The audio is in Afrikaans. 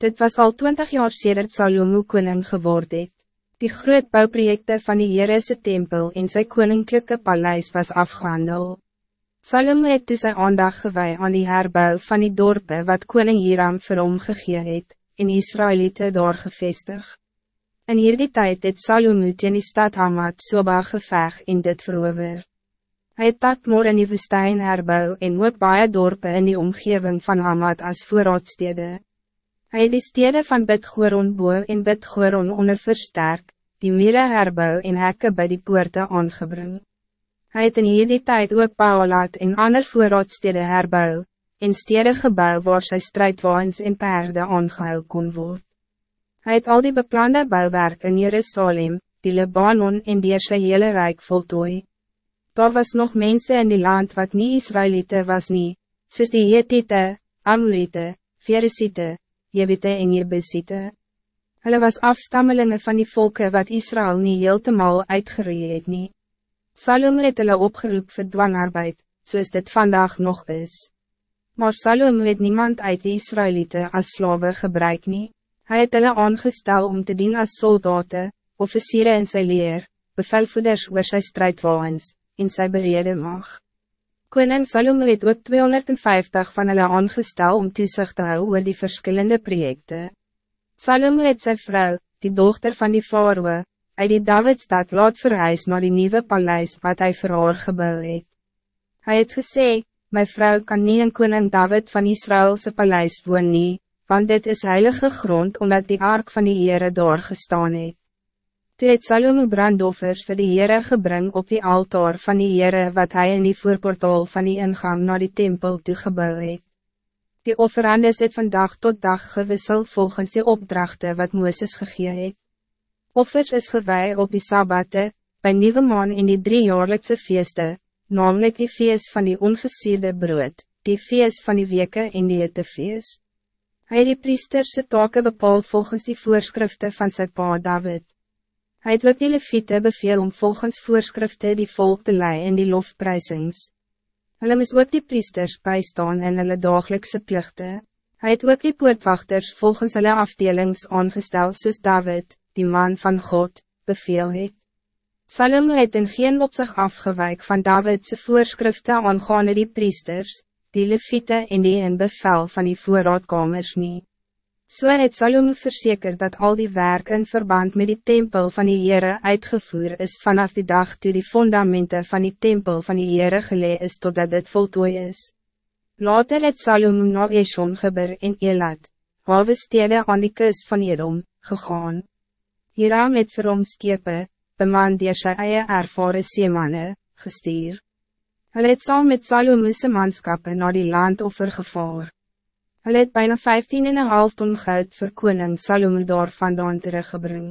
Dit was al twintig jaar sedert Salomo koning geword het. Die groot bouwprojekte van die Heerese tempel en sy koninklijke paleis was afgehandel. Salomo het toe sy aandag gewij aan die herbouw van die dorpe wat koning Hiram vir hom gegee het, en Israëlieten daar gevestig. In hierdie tijd het Salomo teen die stad Hamad Soba geveg en dit verover. Hij het Tatmor in die woestijn herbou en ook baie dorpe in die omgeving van Hamad als voorraadstede. Hij het die stede van Bidgoron boe en Bidgoron onder versterk, die mire herbou en hekke bij die poorte aangebring. Hij het in hierdie tijd ook Paolat en ander voorraadstede herbou, en stede gebouw waar sy strijdwaans en perde aangehou kon word. Hij het al die beplande bouwwerk in Jerusalem, die Libanon en die sy hele rijk voltooi. Daar was nog mensen in die land wat niet Israëlieten was nie, soos die Hethiete, Amorite, Ferisite, Jebite en Jebusite. Hulle was afstammelingen van die volken wat Israël niet heeltemal uitgeroeid het nie. Salom het hulle opgeroep vir dwangarbeid, soos dit vandaag nog is. Maar Salom het niemand uit die Israëlieten als slawe gebruik nie. Hy het hulle aangestel om te dienen als soldaten, officieren in sy leer, bevelvoeders oor sy strijdwagens, in sy berede mag. Koning Salomo het ook 250 van hulle aangestel om toezicht te hou oor die verschillende projecten. Salomo het sy vrou, die dochter van die faroe, uit die Davidstad laat verhuis naar die nieuwe paleis wat hij vir haar gebouw het. Hy het gesê, my vrou kan nie in koning David van Israëlse paleis woon nie, want dit is heilige grond omdat die ark van die Heere daar gestaan het. Toe het Salomo brandoffers vir die Heere gebring op die altaar van die Heere wat hij in die voorportaal van die ingang naar die tempel toegebouw het. Die offerandes het van dag tot dag gewissel volgens die opdrachten wat Mooses gegee het. Offers is gewij op die Sabbate, bij Nieuwe Maan in die driejaarlikse feeste, namelijk die feest van die ongesierde brood, die feest van die weke en die ete feest. Hy die priesterse take bepaal volgens die voorschriften van zijn pa David. Hij het ook die leviete beveel om volgens voorschriften die volk te leiden in die lofprysings. Hulle mis ook die priesters bijstaan in hulle dagelijkse plichten. Hij het ook die poortwachters volgens hulle afdelings aangesteld soos David, die man van God, beveel het. Salomo het in geen opzicht afgewijk van Davidse voorschriften aangaande die priesters, die leviete en die in bevel van die voorraadkamers niet. So het Salome verzekerd dat al die werk in verband met die tempel van die Heere uitgevoerd is vanaf die dag toe die fundamenten van die tempel van die Heere gelee is totdat dit voltooi is. Later het Salome na Eshon geber in Elat, halve stede aan die kus van Edom, gegaan. Hieraam het vir hom skepe, bemand dier sy eie ervare seemanne, gestuur. Hulle het saam met Salome's manskappe na die land offergevaar. Hulle het bijna 15,5 ton goud vir koning Salome daar vandaan teruggebring.